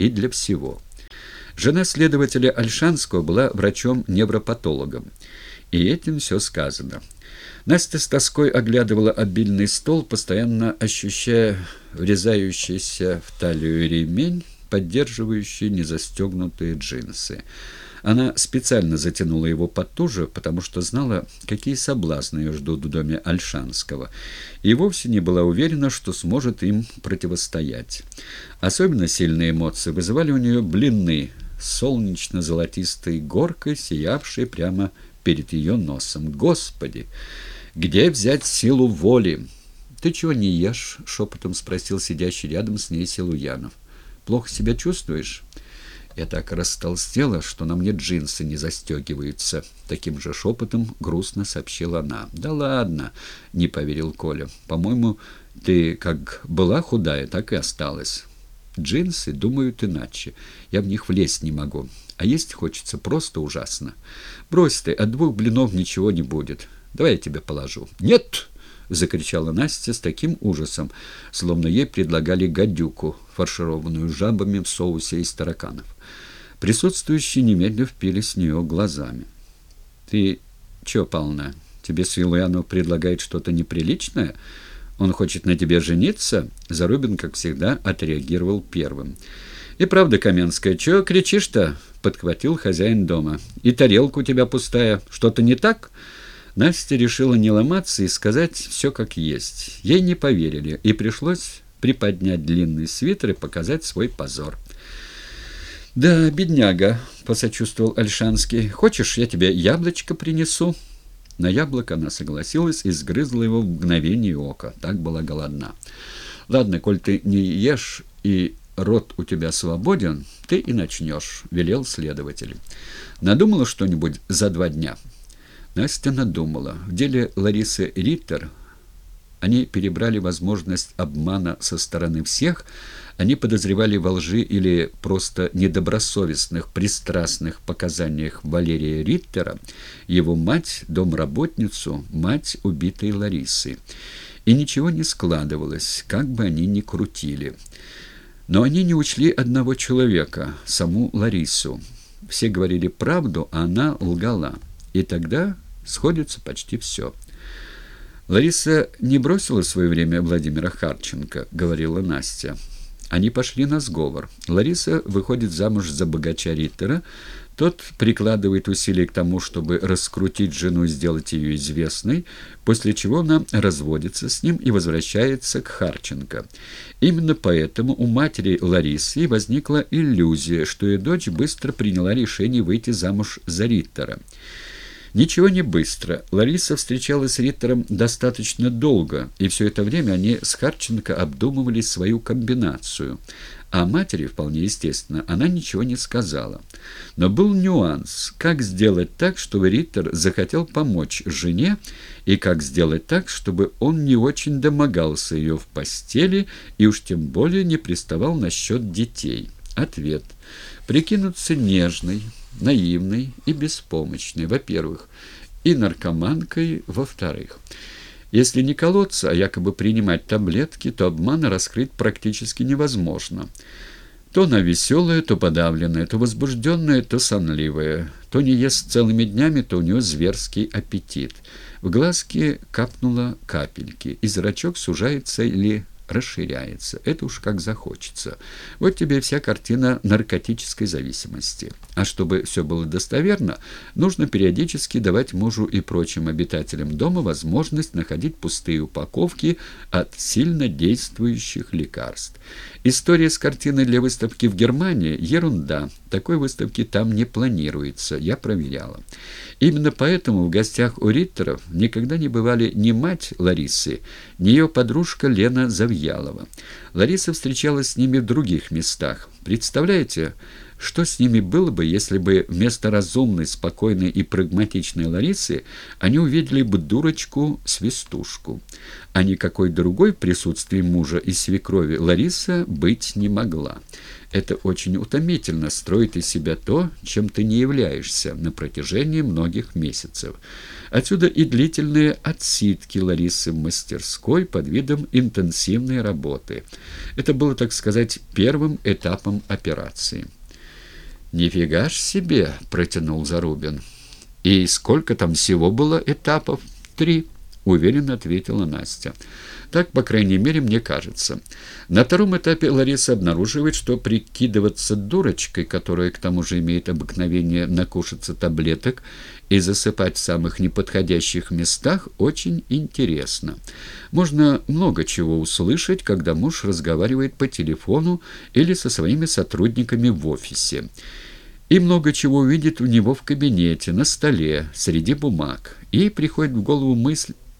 и для всего. Жена следователя Альшанского была врачом-невропатологом. И этим все сказано. Настя с тоской оглядывала обильный стол, постоянно ощущая врезающийся в талию ремень, поддерживающий незастегнутые джинсы. Она специально затянула его потуже, потому что знала, какие соблазны ее ждут в доме Альшанского, и вовсе не была уверена, что сможет им противостоять. Особенно сильные эмоции вызывали у нее блины, солнечно-золотистой горкой, сиявшей прямо перед ее носом. «Господи! Где взять силу воли?» «Ты чего не ешь?» — шепотом спросил сидящий рядом с ней Силуянов. «Плохо себя чувствуешь?» Я так растолстела, что на мне джинсы не застегиваются. Таким же шепотом грустно сообщила она. «Да ладно!» — не поверил Коля. «По-моему, ты как была худая, так и осталась. Джинсы думают иначе. Я в них влезть не могу. А есть хочется просто ужасно. Брось ты, от двух блинов ничего не будет. Давай я тебе положу». «Нет!» — закричала Настя с таким ужасом, словно ей предлагали гадюку, фаршированную жабами в соусе из тараканов. Присутствующие немедленно впились в нее глазами. «Ты чё, полна? Тебе Силуянов предлагает что-то неприличное? Он хочет на тебе жениться?» Зарубин, как всегда, отреагировал первым. «И правда, Каменская, чё кричишь-то?» — подхватил хозяин дома. «И тарелка у тебя пустая. Что-то не так?» Настя решила не ломаться и сказать все как есть. Ей не поверили, и пришлось приподнять длинный свитер и показать свой позор. «Да, бедняга», — посочувствовал Альшанский. «Хочешь, я тебе яблочко принесу?» На яблоко она согласилась и сгрызла его в мгновение ока. Так была голодна. «Ладно, коль ты не ешь и рот у тебя свободен, ты и начнешь», — велел следователь. «Надумала что-нибудь за два дня?» Настя надумала. В деле Ларисы Риттер они перебрали возможность обмана со стороны всех, они подозревали во лжи или просто недобросовестных, пристрастных показаниях Валерия Риттера, его мать, домработницу, мать убитой Ларисы. И ничего не складывалось, как бы они ни крутили. Но они не учли одного человека, саму Ларису. Все говорили правду, а она лгала. И тогда сходится почти все. «Лариса не бросила в свое время Владимира Харченко», — говорила Настя. Они пошли на сговор. Лариса выходит замуж за богача Риттера, тот прикладывает усилия к тому, чтобы раскрутить жену и сделать ее известной, после чего она разводится с ним и возвращается к Харченко. Именно поэтому у матери Ларисы возникла иллюзия, что ее дочь быстро приняла решение выйти замуж за Риттера. Ничего не быстро. Лариса встречалась с Риттером достаточно долго, и все это время они с Харченко обдумывали свою комбинацию. А матери, вполне естественно, она ничего не сказала. Но был нюанс, как сделать так, чтобы Риттер захотел помочь жене, и как сделать так, чтобы он не очень домогался ее в постели и уж тем более не приставал насчет детей. Ответ. Прикинуться нежной, наивной и беспомощной, во-первых, и наркоманкой, во-вторых. Если не колоться, а якобы принимать таблетки, то обмана раскрыть практически невозможно. То она веселая, то подавленная, то возбужденная, то сонливая, то не ест целыми днями, то у нее зверский аппетит. В глазке капнуло капельки, и зрачок сужается или расширяется. Это уж как захочется. Вот тебе вся картина наркотической зависимости. А чтобы все было достоверно, нужно периодически давать мужу и прочим обитателям дома возможность находить пустые упаковки от сильно действующих лекарств. История с картиной для выставки в Германии – ерунда. Такой выставки там не планируется, я проверяла. Именно поэтому в гостях у Риттеров никогда не бывали ни мать Ларисы, ни ее подружка Лена Завьялова. Лариса встречалась с ними в других местах. Представляете, Что с ними было бы, если бы вместо разумной, спокойной и прагматичной Ларисы они увидели бы дурочку-свистушку? А никакой другой присутствии мужа и свекрови Лариса быть не могла. Это очень утомительно строить из себя то, чем ты не являешься на протяжении многих месяцев. Отсюда и длительные отсидки Ларисы в мастерской под видом интенсивной работы. Это было, так сказать, первым этапом операции. «Нифига ж себе!» — протянул Зарубин. «И сколько там всего было этапов?» «Три», — уверенно ответила Настя. Так, по крайней мере, мне кажется. На втором этапе Лариса обнаруживает, что прикидываться дурочкой, которая к тому же имеет обыкновение накушаться таблеток и засыпать в самых неподходящих местах, очень интересно. Можно много чего услышать, когда муж разговаривает по телефону или со своими сотрудниками в офисе. И много чего увидит у него в кабинете, на столе, среди бумаг. И приходит в голову мысль